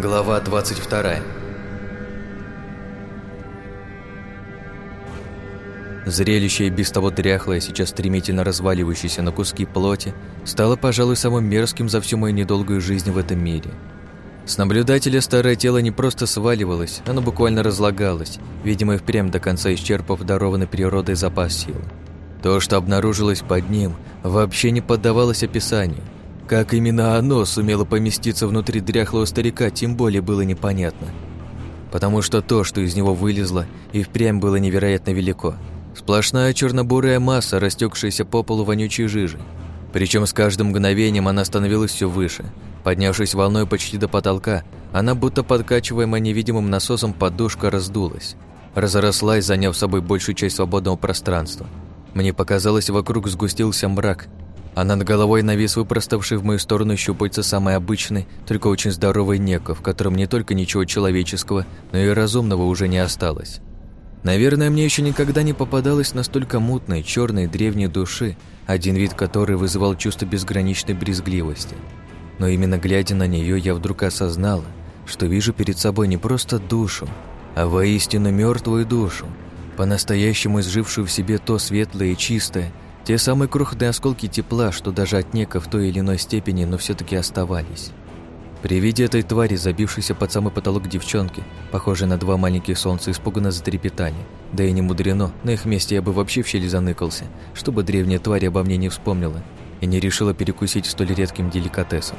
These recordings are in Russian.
Глава 22 Зрелище и без того дряхлое, сейчас стремительно разваливающееся на куски плоти, стало, пожалуй, самым мерзким за всю мою недолгую жизнь в этом мире. С наблюдателя старое тело не просто сваливалось, оно буквально разлагалось, видимо, и впрямь до конца исчерпав дарованный природой запас сил. То, что обнаружилось под ним, вообще не поддавалось описанию. Как именно оно сумело поместиться внутри дряхлого старика, тем более было непонятно. Потому что то, что из него вылезло, и впрямь было невероятно велико. Сплошная черно-бурая масса, растекшаяся по полу вонючей жижи. Причем с каждым мгновением она становилась все выше. Поднявшись волной почти до потолка, она, будто подкачиваемая невидимым насосом, подушка раздулась. Разрослась, заняв собой большую часть свободного пространства – мне показалось, вокруг сгустился мрак, а над головой навис выпроставший в мою сторону щупальца самый обычный, только очень здоровый неко, в котором не только ничего человеческого, но и разумного уже не осталось. Наверное, мне еще никогда не попадалось настолько мутной, черной, древней души, один вид которой вызывал чувство безграничной брезгливости. Но именно глядя на нее, я вдруг осознала, что вижу перед собой не просто душу, а воистину мертвую душу, по-настоящему изжившую в себе то светлое и чистое, те самые крохотные осколки тепла, что даже от нека в той или иной степени, но все таки оставались. При виде этой твари, забившейся под самый потолок девчонки, похожей на два маленьких солнца, испуганно затрепетали. Да и не мудрено, на их месте я бы вообще в щели заныкался, чтобы древняя тварь обо мне не вспомнила и не решила перекусить столь редким деликатесом.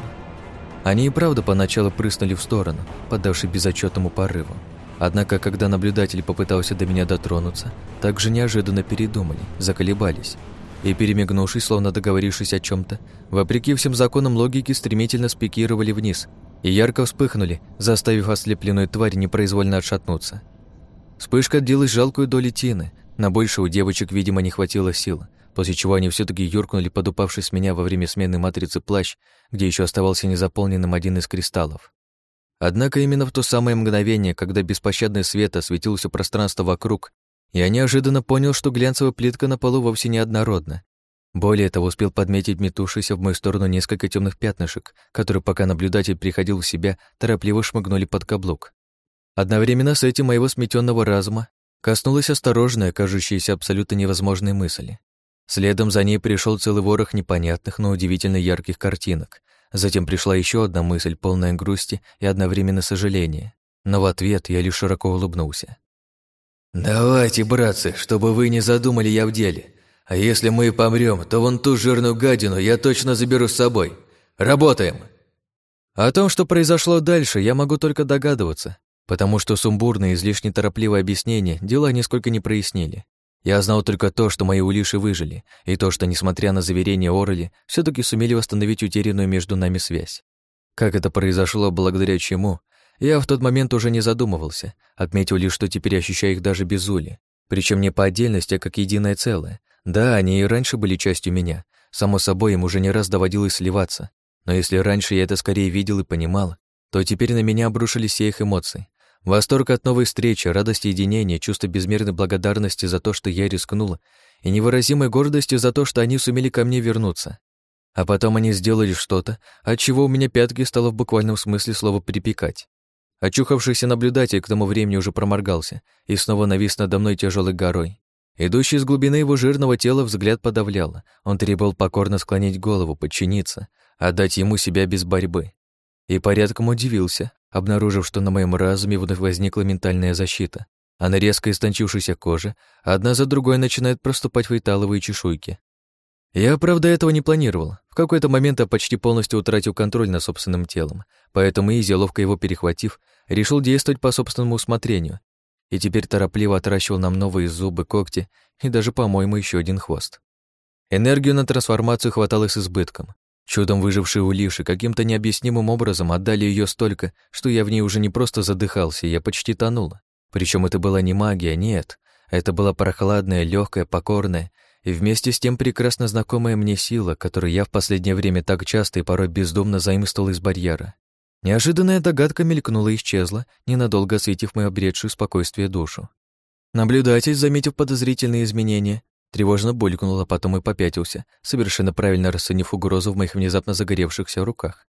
Они и правда поначалу прыснули в сторону, поддавшись безотчетному порыву. Однако, когда наблюдатель попытался до меня дотронуться, так же неожиданно передумали, заколебались. И, перемигнувшись, словно договорившись о чем то вопреки всем законам логики, стремительно спикировали вниз и ярко вспыхнули, заставив ослепленную тварь непроизвольно отшатнуться. Вспышка отделась жалкую долю тины, на больше у девочек, видимо, не хватило сил, после чего они все таки юркнули под упавший с меня во время смены матрицы плащ, где еще оставался незаполненным один из кристаллов. Однако именно в то самое мгновение, когда беспощадный свет осветил все пространство вокруг, я неожиданно понял, что глянцевая плитка на полу вовсе не однородна. Более того, успел подметить метувшиеся в мою сторону несколько темных пятнышек, которые, пока наблюдатель приходил в себя, торопливо шмыгнули под каблук. Одновременно с этим моего сметенного разума коснулась осторожная, кажущаяся абсолютно невозможной мысли. Следом за ней пришел целый ворох непонятных, но удивительно ярких картинок, Затем пришла еще одна мысль, полная грусти и одновременно сожаления. Но в ответ я лишь широко улыбнулся. «Давайте, братцы, чтобы вы не задумали я в деле. А если мы и помрем, то вон ту жирную гадину я точно заберу с собой. Работаем!» О том, что произошло дальше, я могу только догадываться, потому что сумбурные, излишне торопливые объяснения дела нисколько не прояснили. Я знал только то, что мои улиши выжили, и то, что, несмотря на заверения Орли, все таки сумели восстановить утерянную между нами связь. Как это произошло, благодаря чему, я в тот момент уже не задумывался, отметил лишь, что теперь ощущаю их даже без Ули, причем не по отдельности, а как единое целое. Да, они и раньше были частью меня, само собой, им уже не раз доводилось сливаться, но если раньше я это скорее видел и понимал, то теперь на меня обрушились все их эмоции, Восторг от новой встречи, радость единения, чувство безмерной благодарности за то, что я рискнула, и невыразимой гордости за то, что они сумели ко мне вернуться. А потом они сделали что-то, от чего у меня пятки стало в буквальном смысле слова «припекать». Очухавшийся наблюдатель к тому времени уже проморгался и снова навис надо мной тяжелой горой. Идущий из глубины его жирного тела взгляд подавлял. Он требовал покорно склонить голову, подчиниться, отдать ему себя без борьбы. И порядком удивился, обнаружив, что на моем разуме вновь возникла ментальная защита, а на резко истончившейся коже одна за другой начинают проступать фейталовые чешуйки. Я, правда, этого не планировал. В какой-то момент я почти полностью утратил контроль над собственным телом, поэтому Изи, ловко его перехватив, решил действовать по собственному усмотрению и теперь торопливо отращивал нам новые зубы, когти и даже, по-моему, еще один хвост. Энергию на трансформацию хватало с избытком, Чудом выжившие улиши каким-то необъяснимым образом отдали ее столько, что я в ней уже не просто задыхался, я почти тонул. Причем это была не магия, нет. Это была прохладная, легкая, покорная и вместе с тем прекрасно знакомая мне сила, которую я в последнее время так часто и порой бездумно заимствовал из барьера. Неожиданная догадка мелькнула и исчезла, ненадолго осветив мою обретшую спокойствие душу. Наблюдатель, заметив подозрительные изменения, Тревожно булькнул, а потом и попятился, совершенно правильно расценив угрозу в моих внезапно загоревшихся руках.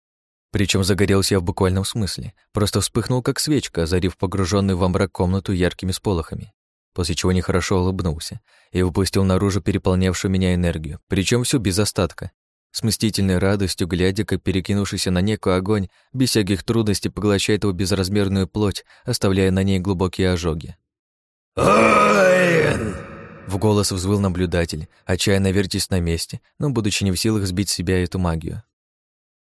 Причем загорелся я в буквальном смысле, просто вспыхнул как свечка, озарив погруженную во мрак комнату яркими сполохами, после чего нехорошо улыбнулся и выпустил наружу переполнявшую меня энергию, причем всю без остатка, с мстительной радостью, глядя, как перекинувшийся на некую огонь, без всяких трудностей поглощает его безразмерную плоть, оставляя на ней глубокие ожоги. «Айн!» В голос взвыл наблюдатель, отчаянно вертясь на месте, но будучи не в силах сбить с себя эту магию.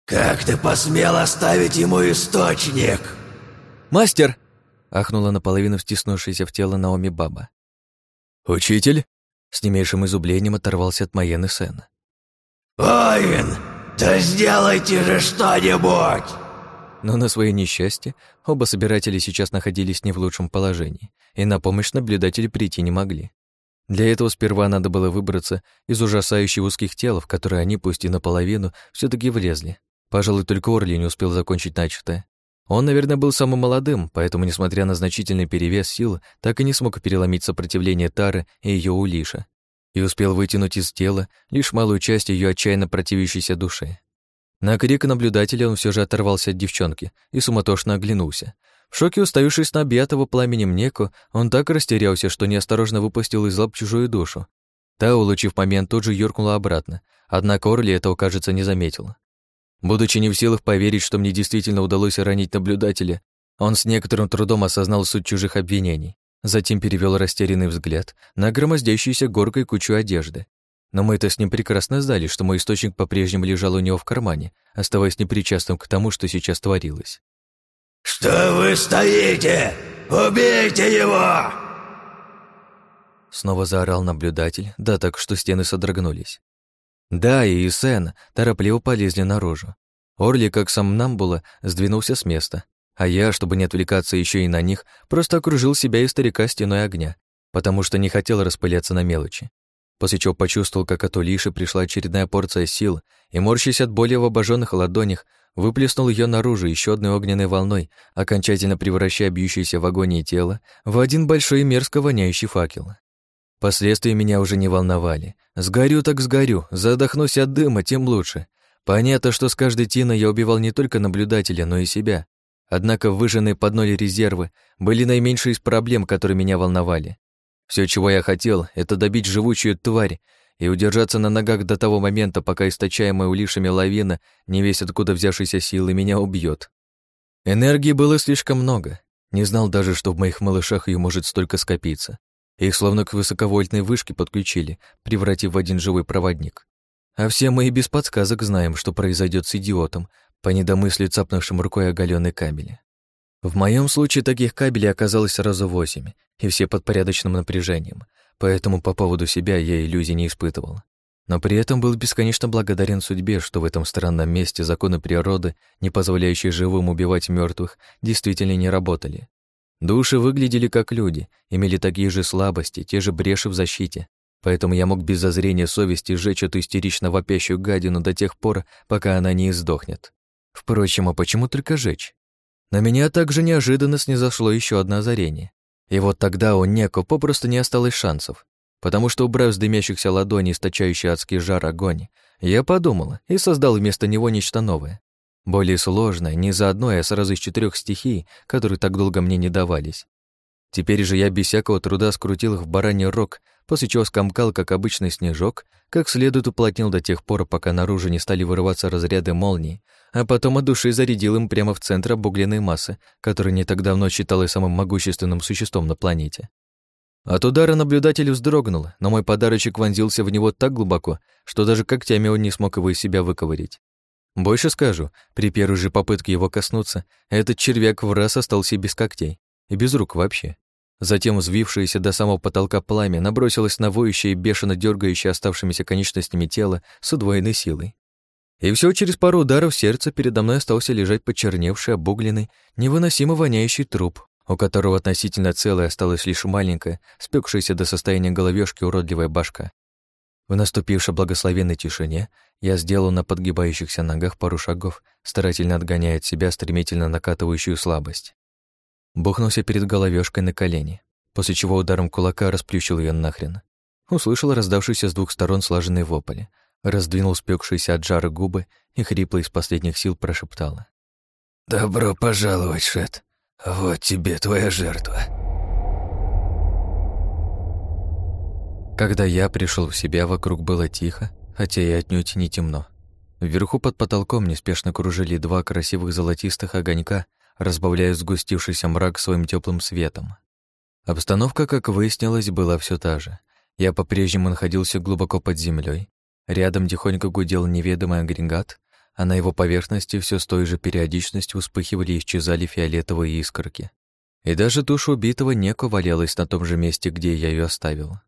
«Как ты посмел оставить ему источник?» «Мастер!» — ахнула наполовину стиснувшаяся в тело Наоми баба. «Учитель?» — с не меньшим изумлением оторвался от Майены Сена. «Айн, да сделайте же что-нибудь!» Но на свое несчастье оба собиратели сейчас находились не в лучшем положении, и на помощь наблюдатели прийти не могли. Для этого сперва надо было выбраться из ужасающих узких тел, в которые они, пусть и наполовину, все таки влезли. Пожалуй, только Орли не успел закончить начатое. Он, наверное, был самым молодым, поэтому, несмотря на значительный перевес сил, так и не смог переломить сопротивление Тары и ее Улиша, и успел вытянуть из тела лишь малую часть ее отчаянно противящейся души. На крик наблюдателя он все же оторвался от девчонки и суматошно оглянулся. В шоке уставившись на объятого пламенем Неку, он так растерялся, что неосторожно выпустил из лап чужую душу. Та, улучив момент, тут же юркнула обратно, однако Орли этого, кажется, не заметила. Будучи не в силах поверить, что мне действительно удалось ранить наблюдателя, он с некоторым трудом осознал суть чужих обвинений. Затем перевел растерянный взгляд на громоздящуюся горкой кучу одежды. Но мы-то с ним прекрасно знали, что мой источник по-прежнему лежал у него в кармане, оставаясь непричастным к тому, что сейчас творилось. «Что вы стоите? Убейте его!» Снова заорал наблюдатель, да так, что стены содрогнулись. Да, и Сен торопливо полезли наружу. Орли, как сам нам было, сдвинулся с места, а я, чтобы не отвлекаться еще и на них, просто окружил себя и старика стеной огня, потому что не хотел распыляться на мелочи. После чего почувствовал, как от Улиши пришла очередная порция сил, и, морщась от боли в обожженных ладонях, выплеснул ее наружу еще одной огненной волной, окончательно превращая бьющееся в агонии тело в один большой и мерзко воняющий факел. Последствия меня уже не волновали. Сгорю так сгорю, задохнусь от дыма, тем лучше. Понятно, что с каждой тиной я убивал не только наблюдателя, но и себя. Однако выжженные под ноль резервы были наименьшей из проблем, которые меня волновали. Все, чего я хотел, это добить живучую тварь и удержаться на ногах до того момента, пока источаемая улишами лавина, не весь откуда взявшейся силы, меня убьет. Энергии было слишком много. Не знал даже, что в моих малышах ее может столько скопиться. Их словно к высоковольтной вышке подключили, превратив в один живой проводник. А все мы и без подсказок знаем, что произойдет с идиотом, по недомыслию цапнувшим рукой оголенный кабель. В моем случае таких кабелей оказалось сразу восемь, и все под порядочным напряжением, поэтому по поводу себя я иллюзий не испытывал. Но при этом был бесконечно благодарен судьбе, что в этом странном месте законы природы, не позволяющие живым убивать мертвых, действительно не работали. Души выглядели как люди, имели такие же слабости, те же бреши в защите, поэтому я мог без зазрения совести сжечь эту истерично вопящую гадину до тех пор, пока она не издохнет. Впрочем, а почему только жечь? На меня также неожиданно снизошло еще одно озарение. И вот тогда у Неко попросту не осталось шансов, потому что, убрав с дымящихся ладоней источающий адский жар огонь, я подумал и создал вместо него нечто новое. Более сложное, не за одной, а сразу из четырех стихий, которые так долго мне не давались. Теперь же я без всякого труда скрутил их в бараний рог, после чего скомкал, как обычный снежок, как следует уплотнил до тех пор, пока наружу не стали вырываться разряды молний, а потом от души зарядил им прямо в центр обугленной массы, которая не так давно считалась самым могущественным существом на планете. От удара наблюдатель вздрогнул, но мой подарочек вонзился в него так глубоко, что даже когтями он не смог его из себя выковырить. Больше скажу, при первой же попытке его коснуться, этот червяк в раз остался без когтей и без рук вообще. Затем взвившееся до самого потолка пламя набросилось на воющее и бешено дергающее оставшимися конечностями тело с удвоенной силой. И все через пару ударов сердца передо мной остался лежать почерневший, обугленный, невыносимо воняющий труп, у которого относительно целой осталась лишь маленькая, спекшаяся до состояния головешки уродливая башка. В наступившей благословенной тишине я сделал на подгибающихся ногах пару шагов, старательно отгоняя от себя стремительно накатывающую слабость. Бухнулся перед головешкой на колени, после чего ударом кулака расплющил ее нахрен. Услышал раздавшийся с двух сторон слаженный вопль, раздвинул спекшиеся от жара губы и хрипло из последних сил прошептала. «Добро пожаловать, Шет. Вот тебе твоя жертва». Когда я пришел в себя, вокруг было тихо, хотя и отнюдь не темно. Вверху под потолком неспешно кружили два красивых золотистых огонька, разбавляя сгустившийся мрак своим теплым светом. Обстановка, как выяснилось, была все та же. Я по-прежнему находился глубоко под землей. Рядом тихонько гудел неведомый агрегат, а на его поверхности все с той же периодичностью вспыхивали и исчезали фиолетовые искорки. И даже туша убитого Неко валялась на том же месте, где я ее оставил.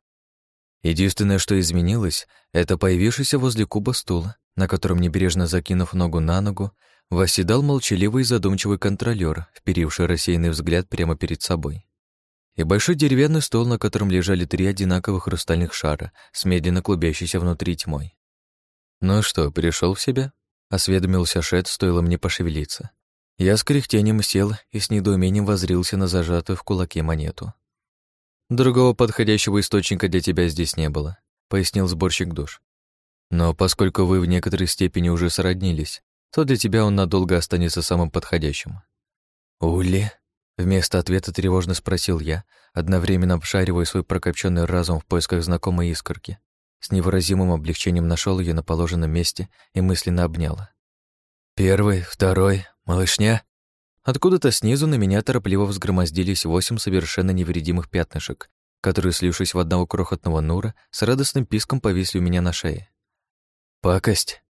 Единственное, что изменилось, это появившийся возле куба стула, на котором, небрежно закинув ногу на ногу, восседал молчаливый и задумчивый контролер, вперивший рассеянный взгляд прямо перед собой. И большой деревянный стол, на котором лежали три одинаковых хрустальных шара, с медленно клубящейся внутри тьмой. «Ну что, пришел в себя?» — осведомился Шет, стоило мне пошевелиться. Я с кряхтением сел и с недоумением возрился на зажатую в кулаке монету. «Другого подходящего источника для тебя здесь не было», — пояснил сборщик душ. «Но поскольку вы в некоторой степени уже сроднились, то для тебя он надолго останется самым подходящим». «Ули?» — вместо ответа тревожно спросил я, одновременно обшаривая свой прокопченный разум в поисках знакомой искорки. С невыразимым облегчением нашел ее на положенном месте и мысленно обняла. «Первый, второй, малышня?» Откуда-то снизу на меня торопливо взгромоздились восемь совершенно невредимых пятнышек, которые, слившись в одного крохотного нура, с радостным писком повисли у меня на шее. «Пакость!»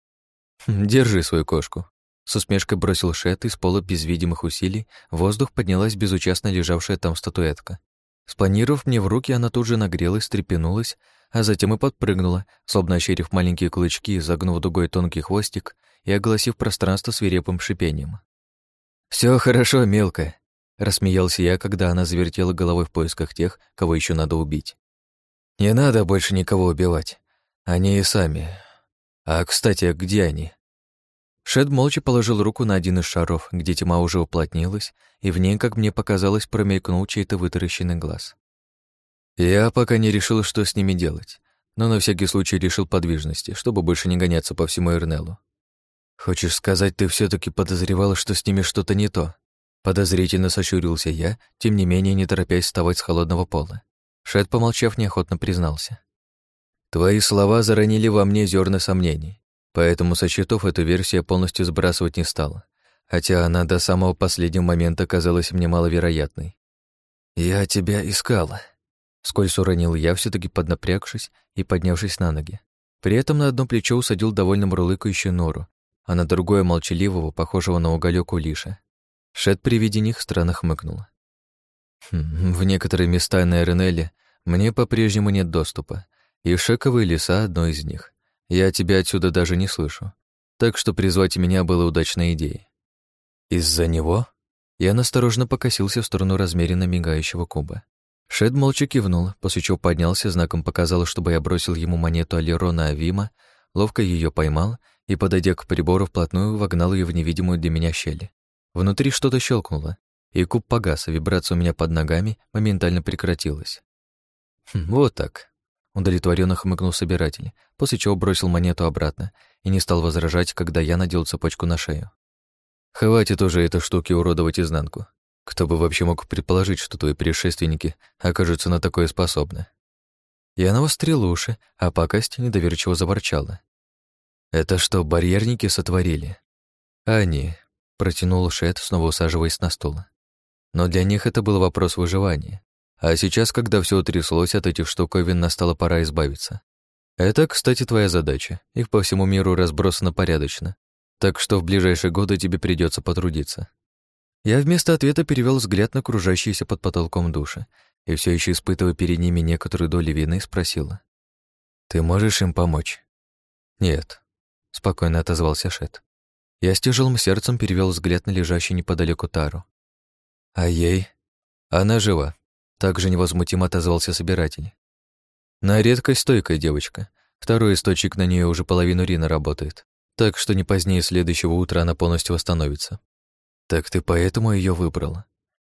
«Хм, «Держи свою кошку!» С усмешкой бросил Шет, и с пола без видимых усилий в воздух поднялась безучастно лежавшая там статуэтка. Спланировав мне в руки, она тут же нагрелась, стрепенулась, а затем и подпрыгнула, словно ощерив маленькие клычки, загнув дугой тонкий хвостик и огласив пространство свирепым шипением. Все хорошо, мелкая», — рассмеялся я, когда она завертела головой в поисках тех, кого еще надо убить. «Не надо больше никого убивать. Они и сами. А, кстати, где они?» Шед молча положил руку на один из шаров, где тьма уже уплотнилась, и в ней, как мне показалось, промелькнул чей-то вытаращенный глаз. Я пока не решил, что с ними делать, но на всякий случай решил подвижности, чтобы больше не гоняться по всему Эрнелу. «Хочешь сказать, ты все таки подозревала, что с ними что-то не то?» Подозрительно сощурился я, тем не менее не торопясь вставать с холодного пола. Шет, помолчав, неохотно признался. «Твои слова заронили во мне зерна сомнений, поэтому со счетов эту версию полностью сбрасывать не стал, хотя она до самого последнего момента казалась мне маловероятной. «Я тебя искала», — скользь уронил я, все таки поднапрягшись и поднявшись на ноги. При этом на одно плечо усадил довольно мурлыкающую нору, а на другое молчаливого, похожего на уголек Улиша. Шет при виде них странно хмыкнул. Хм, в некоторые места на Эренелле мне по-прежнему нет доступа, и шековые леса — одно из них. Я тебя отсюда даже не слышу, так что призвать меня было удачной идеей. Из-за него я насторожно покосился в сторону размеренно мигающего куба. Шед молча кивнул, после чего поднялся, знаком показал, чтобы я бросил ему монету Алерона Авима, ловко ее поймал и, подойдя к прибору вплотную, вогнал ее в невидимую для меня щель. Внутри что-то щелкнуло, и куб погас, а вибрация у меня под ногами моментально прекратилась. Хм, вот так. Удовлетворенно хмыкнул собиратель, после чего бросил монету обратно и не стал возражать, когда я надел цепочку на шею. Хватит уже этой штуки уродовать изнанку. Кто бы вообще мог предположить, что твои предшественники окажутся на такое способны? Я навострил уши, а пакость недоверчиво заворчала. «Это что, барьерники сотворили?» «Они», — протянул Шет, снова усаживаясь на стул. Но для них это был вопрос выживания. А сейчас, когда все утряслось, от этих штуковин настала пора избавиться. Это, кстати, твоя задача. Их по всему миру разбросано порядочно. Так что в ближайшие годы тебе придется потрудиться. Я вместо ответа перевел взгляд на кружащиеся под потолком души и все еще испытывая перед ними некоторую долю вины, спросила. «Ты можешь им помочь?» «Нет», спокойно отозвался Шет. Я с тяжелым сердцем перевел взгляд на лежащую неподалеку Тару. А ей? Она жива. Также невозмутимо отозвался собиратель. На редкость стойкая девочка. Второй источник на нее уже половину Рина работает, так что не позднее следующего утра она полностью восстановится. Так ты поэтому ее выбрала?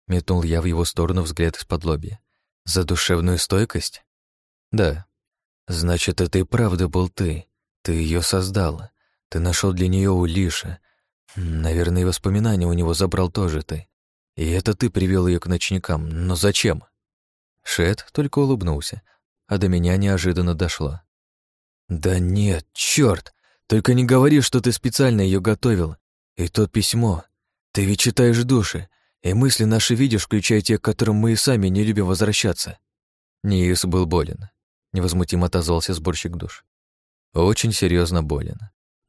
Метнул я в его сторону взгляд из-под лобья. За душевную стойкость? Да. Значит, это и правда был ты. Ты ее создала. Ты нашел для нее Улиша. Наверное, и воспоминания у него забрал тоже ты. И это ты привел ее к ночникам. Но зачем? Шет только улыбнулся, а до меня неожиданно дошло. «Да нет, черт! Только не говори, что ты специально ее готовил. И то письмо. Ты ведь читаешь души, и мысли наши видишь, включая те, к которым мы и сами не любим возвращаться». Ниис был болен. Невозмутимо отозвался сборщик душ. Очень серьезно болен.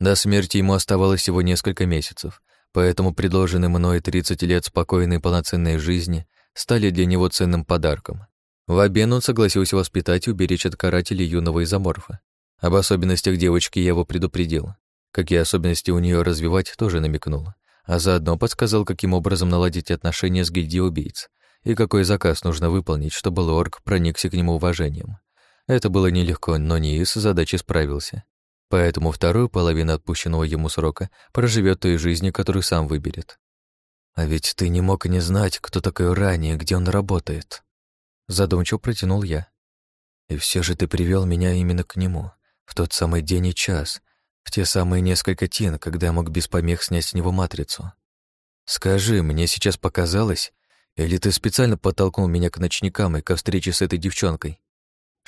До смерти ему оставалось всего несколько месяцев, поэтому предложенные мной 30 лет спокойной и полноценной жизни стали для него ценным подарком. В обмен он согласился воспитать и уберечь от карателей юного изоморфа. Об особенностях девочки я его предупредил. Какие особенности у нее развивать, тоже намекнул. А заодно подсказал, каким образом наладить отношения с гильдией убийц и какой заказ нужно выполнить, чтобы Лорк проникся к нему уважением. Это было нелегко, но Ниис с задачей справился. Поэтому вторую половину отпущенного ему срока проживет той жизни, которую сам выберет. «А ведь ты не мог не знать, кто такой ранее, где он работает», задумчиво протянул я. «И все же ты привел меня именно к нему в тот самый день и час, в те самые несколько тен, когда я мог без помех снять с него матрицу. Скажи, мне сейчас показалось, или ты специально подтолкнул меня к ночникам и ко встрече с этой девчонкой?»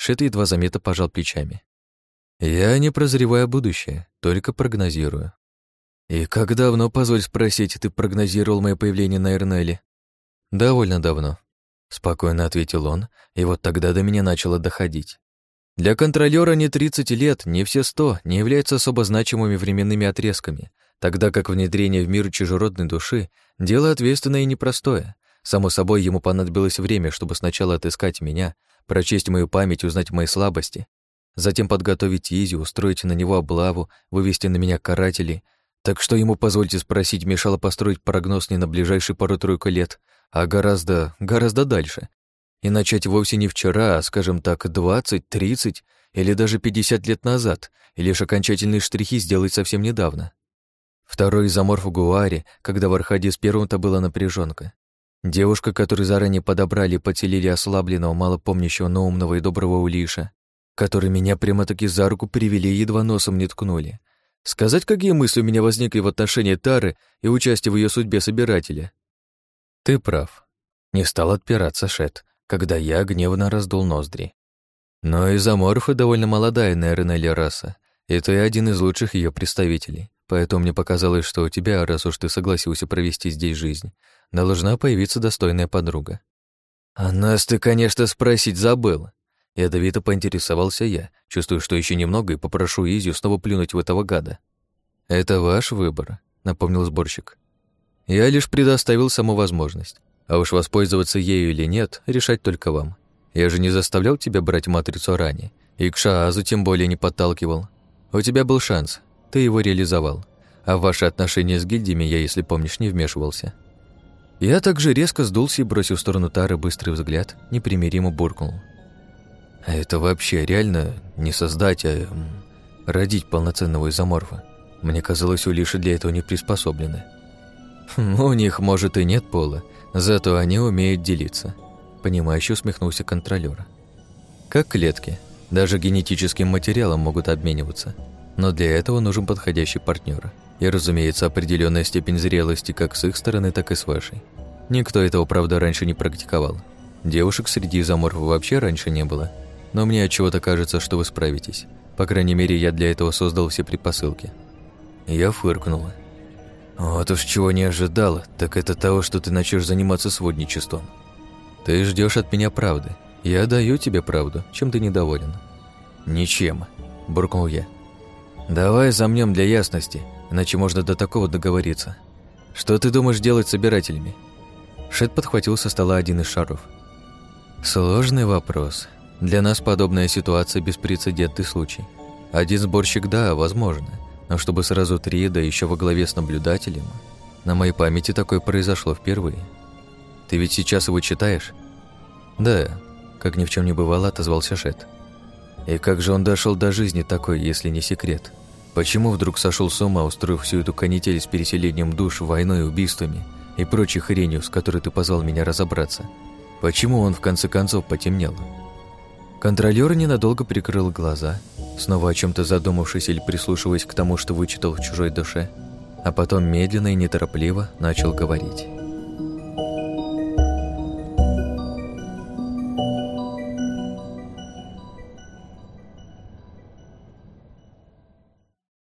Шит едва заметно пожал плечами. «Я не прозреваю будущее, только прогнозирую». «И как давно, позволь спросить, ты прогнозировал мое появление на Эрнеле?» «Довольно давно», — спокойно ответил он, и вот тогда до меня начало доходить. Для контролера не 30 лет, не все 100 не являются особо значимыми временными отрезками, тогда как внедрение в мир чужеродной души — дело ответственное и непростое. Само собой, ему понадобилось время, чтобы сначала отыскать меня, прочесть мою память, узнать мои слабости, затем подготовить Изи, устроить на него облаву, вывести на меня карателей. Так что ему, позвольте спросить, мешало построить прогноз не на ближайшие пару-тройку лет, а гораздо, гораздо дальше, и начать вовсе не вчера, а, скажем так, 20, 30 или даже 50 лет назад, и лишь окончательные штрихи сделать совсем недавно. Второй изоморф в Гуаре, когда в Архаде с первым-то была напряженка. Девушка, которую заранее подобрали и поселили ослабленного, малопомнящего, но умного и доброго Улиша, который меня прямо-таки за руку привели и едва носом не ткнули. Сказать, какие мысли у меня возникли в отношении Тары и участия в ее судьбе собирателя? Ты прав. Не стал отпираться Шет, когда я гневно раздул ноздри. Но изоморфа довольно молодая Нейренелли раса, и ты один из лучших ее представителей, поэтому мне показалось, что у тебя, раз уж ты согласился провести здесь жизнь, должна появиться достойная подруга. «А нас ты, конечно, спросить забыл», Ядовито поинтересовался я, чувствую, что еще немного и попрошу Изю снова плюнуть в этого гада. «Это ваш выбор», — напомнил сборщик. «Я лишь предоставил саму возможность. А уж воспользоваться ею или нет, решать только вам. Я же не заставлял тебя брать матрицу ранее, и к Шаазу тем более не подталкивал. У тебя был шанс, ты его реализовал. А в ваши отношения с гильдиями я, если помнишь, не вмешивался. Я также резко сдулся и, бросив в сторону Тары быстрый взгляд, непримиримо буркнул. А это вообще реально не создать, а родить полноценного изоморфа. Мне казалось, у Лиши для этого не приспособлены. Хм, у них, может, и нет пола, Зато они умеют делиться. Понимающе усмехнулся контролёр. Как клетки. Даже генетическим материалом могут обмениваться. Но для этого нужен подходящий партнер. И, разумеется, определенная степень зрелости как с их стороны, так и с вашей. Никто этого, правда, раньше не практиковал. Девушек среди изоморфов вообще раньше не было. Но мне от чего-то кажется, что вы справитесь. По крайней мере, я для этого создал все предпосылки. Я фыркнула. Вот уж чего не ожидала, так это того, что ты начнешь заниматься сводничеством. Ты ждешь от меня правды. Я даю тебе правду, чем ты недоволен. Ничем, буркнул я. Давай замнем для ясности, иначе можно до такого договориться. Что ты думаешь делать с собирателями? Шет подхватил со стола один из шаров. Сложный вопрос. Для нас подобная ситуация беспрецедентный случай. Один сборщик, да, возможно. Но чтобы сразу три, да еще во главе с наблюдателем, на моей памяти такое произошло впервые. Ты ведь сейчас его читаешь? Да, как ни в чем не бывало, отозвался Шет. И как же он дошел до жизни такой, если не секрет? Почему вдруг сошел с ума, устроив всю эту канитель с переселением душ, войной, убийствами и прочей хренью, с которой ты позвал меня разобраться? Почему он в конце концов потемнел? Контролер ненадолго прикрыл глаза, снова о чем то задумавшись или прислушиваясь к тому, что вычитал в чужой душе, а потом медленно и неторопливо начал говорить.